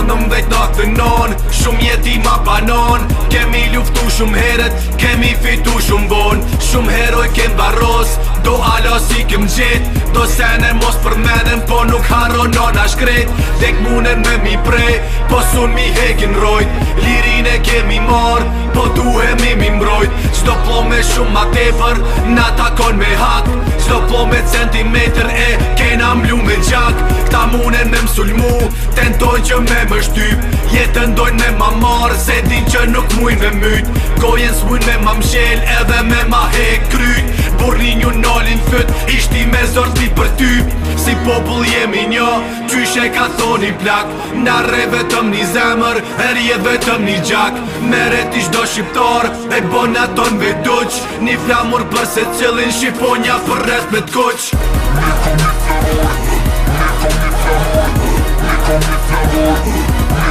randëm vejt natën non Shumë jeti ma banon Kemi luftu shumë heret Kemi fitu shumë von Shumë heroj kem barros Do ala si kem gjit Do sene mos përmenen Po nuk haro nona kret Dek munen me mi prej Po sun mi hekin rojt Lirine kemi marr Po duhemi mi mbrojt Sdo plome shumë ma tefer Na takon me hak Sdo plome centimeter e Kena mblu me gjak munen me msulmu Tentoj që me më shtyp Jetën dojnë me ma marë Se di që nuk mujnë me myt Kojen s'mujnë me ma mshel Edhe me ma he kryt Burri një nolin fyt Ishti me zorti për ty Si popull jemi një Qyshe ka thoni plak Nare vetëm një zemër E vetëm një gjak Meret t'i do shqiptar E bon aton duq Një flamur për se cilin Shqiponja për res me t'koq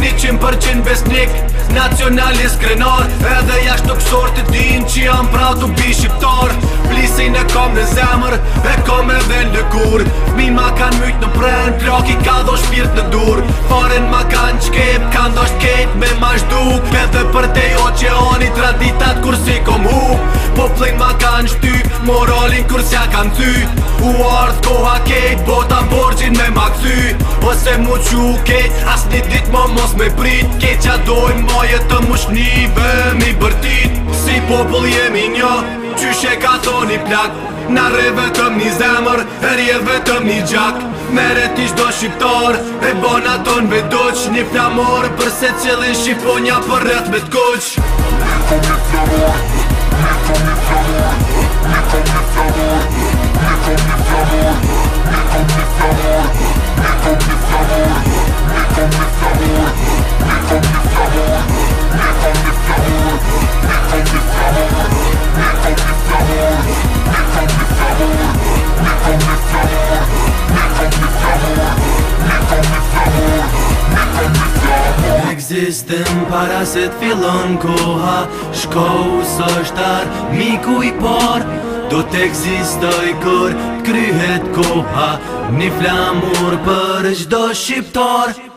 Nicim përçin besnik, nacionalist krenor Edhe jashtë të kësort të din që jam pra të bi shqiptar Plisin e kom në zemër, e kom edhe në kur Mi ma kan myt në pren, ploki ka dho shpirt në dur Foren ma kan qkep, kan dosht ket me ma shduk Edhe për te oqeoni, tradita të kursik plin ma kanë shty Moralin kur s'ja kanë ty U ardh koha kejt Bota borgjin me ma kësy Ose mu qu kejt As një dit ma mos me prit Kejt qa dojnë ma jetë më shnive mi bërtit Si popull jemi një Qyshe ka thoni plak Na re vetëm një zemër E rje vetëm një gjak Mere ti shdo shqiptar E bona ton me doq Një flamor përse cilin shqiponja për rrët me t'koq Një flamor përse cilin shqiponja për rrët me t'koq Amor, me con mis amor, me con mis amor, me con mis existim Para se t'fillon koha Shkou së shtar Miku i por Do t'existoj kur T'kryhet koha Një flamur për gjdo shqiptar Shqiptar